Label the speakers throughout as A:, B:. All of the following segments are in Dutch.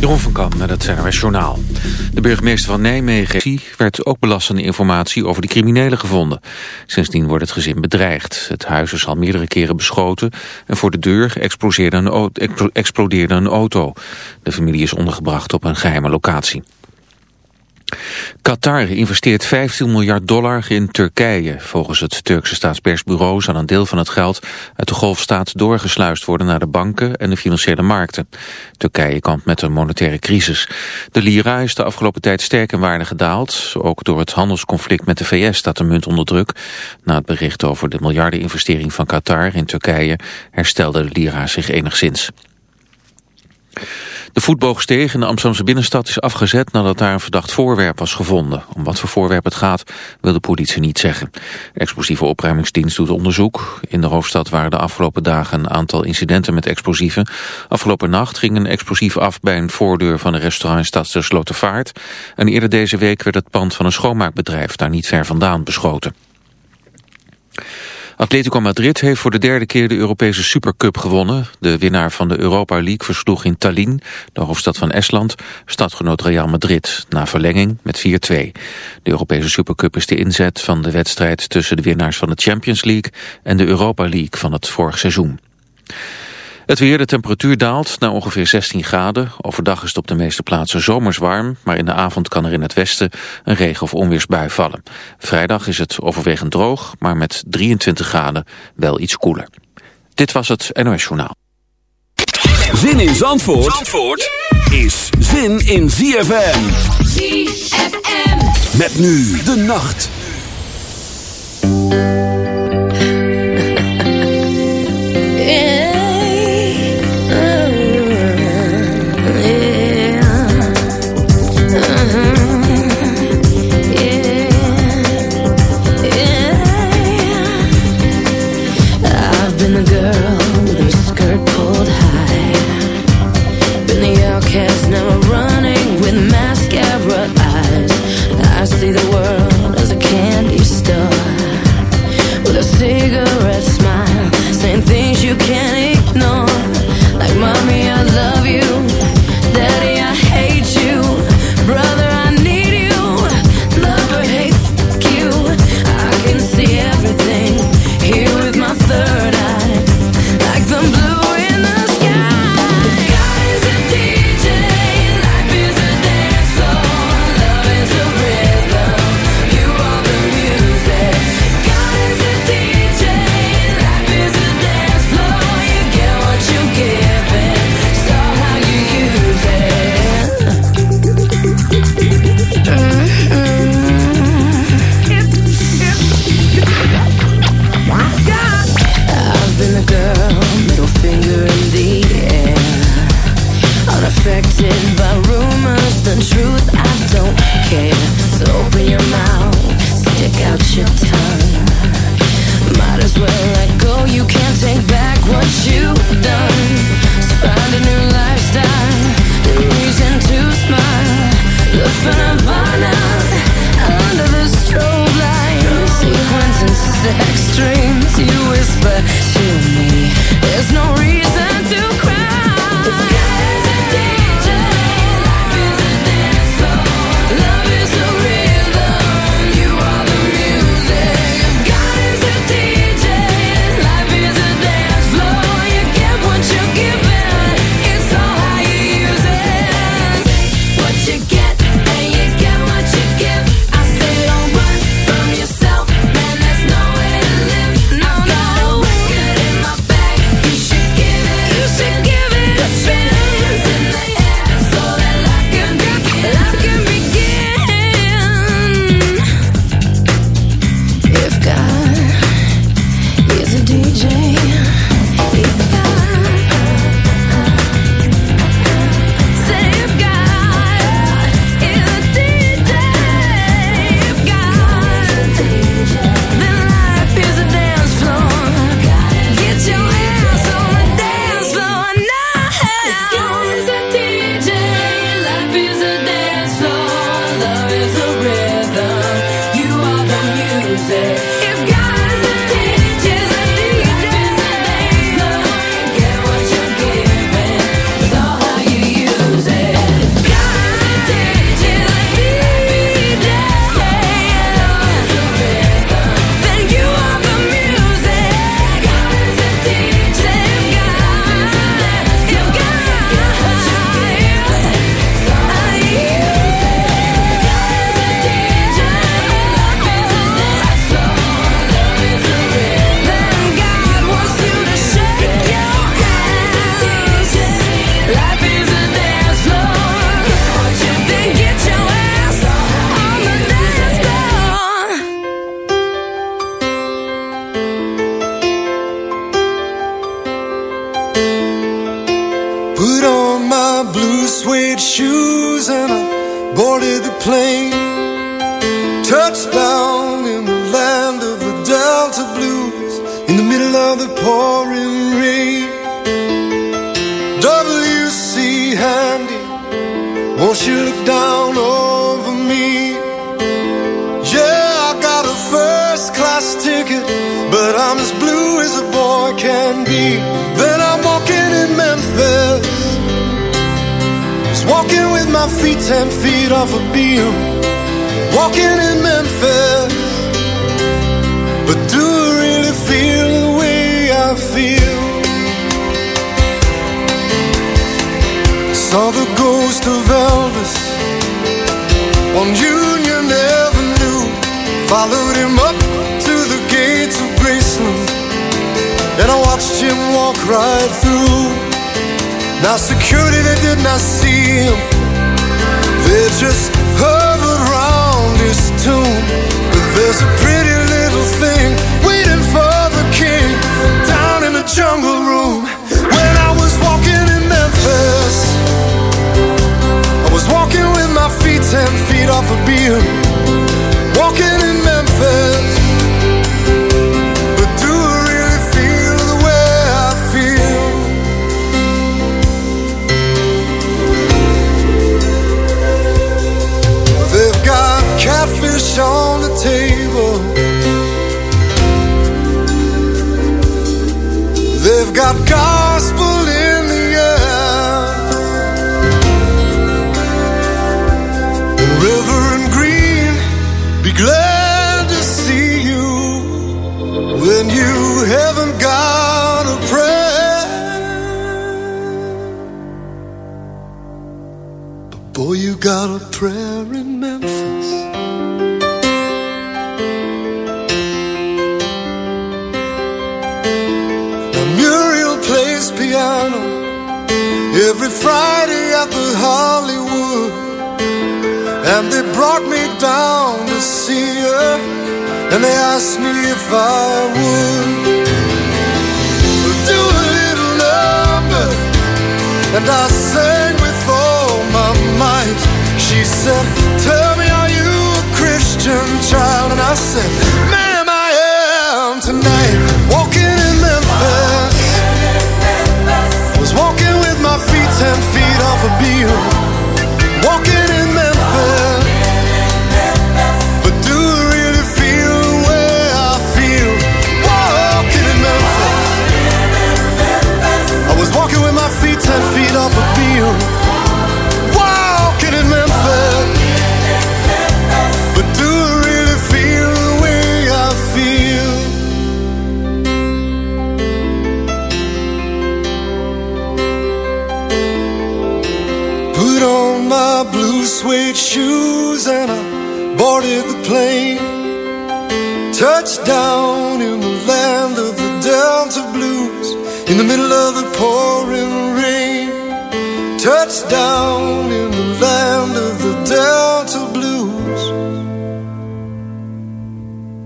A: Jeroen van Kam met het CNRS Journaal. De burgemeester van Nijmegen werd ook belastende informatie over de criminelen gevonden. Sindsdien wordt het gezin bedreigd. Het huis is al meerdere keren beschoten en voor de deur explodeerde een auto. De familie is ondergebracht op een geheime locatie. Qatar investeert 15 miljard dollar in Turkije. Volgens het Turkse staatspersbureau zal een deel van het geld uit de golfstaat doorgesluist worden naar de banken en de financiële markten. Turkije kampt met een monetaire crisis. De lira is de afgelopen tijd sterk in waarde gedaald. Ook door het handelsconflict met de VS staat de munt onder druk. Na het bericht over de miljardeninvestering van Qatar in Turkije herstelde de lira zich enigszins. De voetboogsteeg in de Amsterdamse binnenstad is afgezet nadat daar een verdacht voorwerp was gevonden. Om wat voor voorwerp het gaat wil de politie niet zeggen. De explosieve opruimingsdienst doet onderzoek. In de hoofdstad waren de afgelopen dagen een aantal incidenten met explosieven. Afgelopen nacht ging een explosief af bij een voordeur van een restaurant in Stadse Slotervaart. En eerder deze week werd het pand van een schoonmaakbedrijf daar niet ver vandaan beschoten. Atletico Madrid heeft voor de derde keer de Europese Supercup gewonnen. De winnaar van de Europa League versloeg in Tallinn, de hoofdstad van Estland, stadgenoot Real Madrid, na verlenging met 4-2. De Europese Supercup is de inzet van de wedstrijd tussen de winnaars van de Champions League en de Europa League van het vorig seizoen. Het weer, de temperatuur daalt naar ongeveer 16 graden. Overdag is het op de meeste plaatsen zomers warm, maar in de avond kan er in het westen een regen- of onweersbui vallen. Vrijdag is het overwegend droog, maar met 23 graden wel iets koeler. Dit was het NOS Journaal.
B: Zin in Zandvoort, Zandvoort is zin in ZFM. ZFM. Met nu de nacht.
C: pouring rain. WC Handy, won't you look down over me? Yeah, I got a first class ticket, but I'm as blue as a boy can be. Then I'm walking in Memphis, just walking with my feet ten feet off a beam, walking in Memphis. feel. Saw the ghost of Elvis On Union Avenue. Followed him up to the gates of Graceland. And I watched him walk right through. Now security, they did not see him. They just ten feet off a beam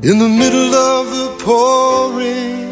C: in the middle of the pouring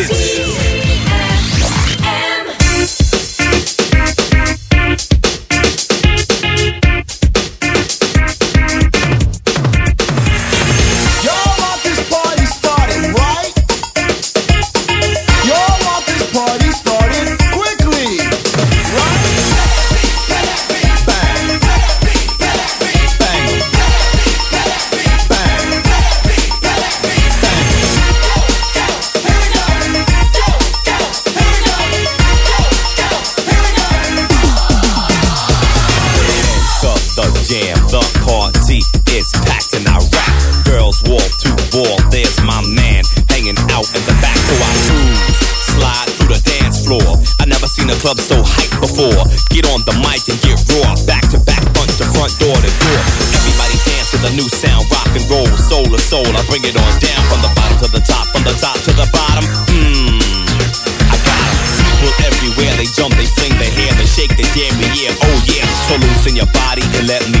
D: Let me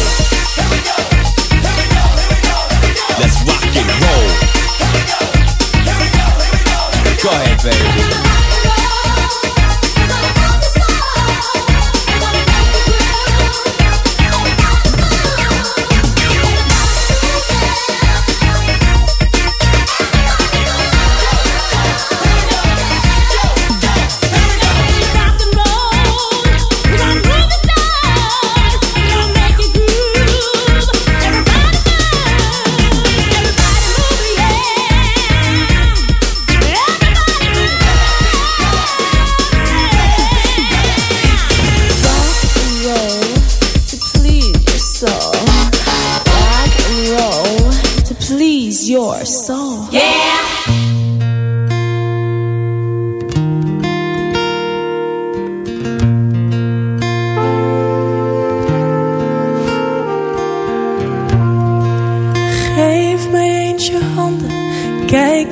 E: Go ahead, baby.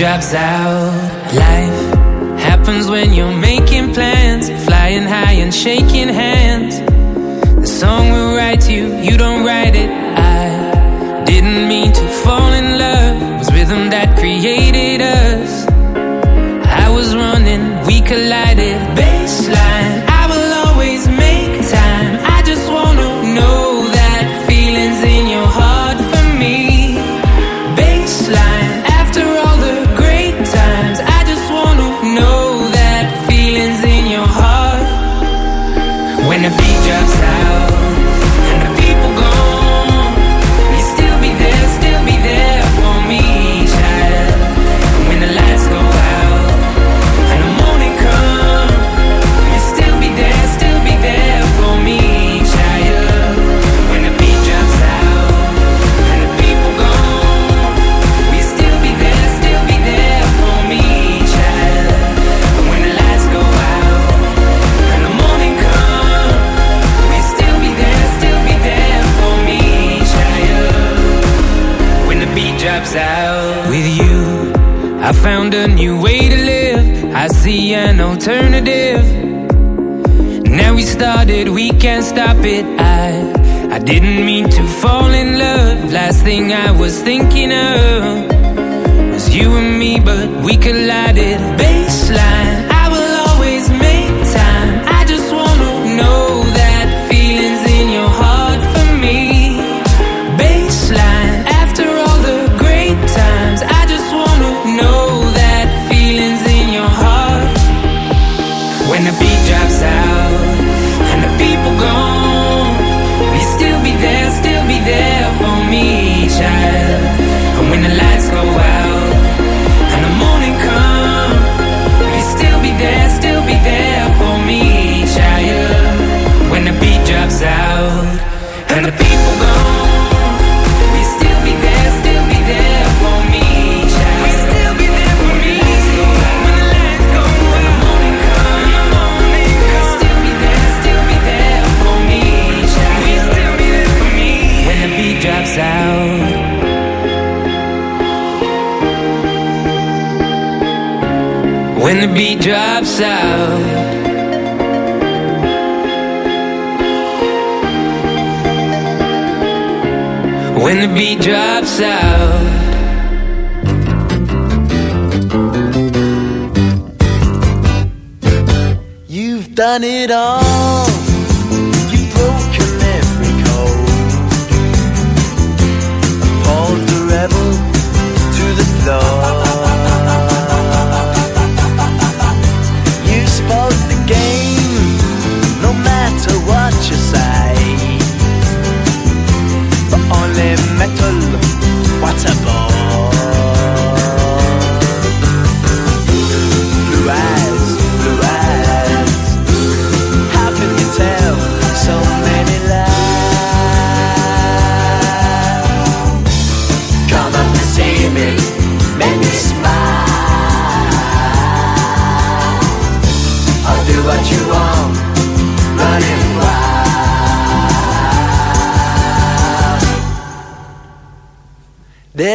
F: drops out. Life happens when you're making plans, flying high and shaking hands. The song will write you, you don't the beat drops out When the beat drops out
G: You've done it all.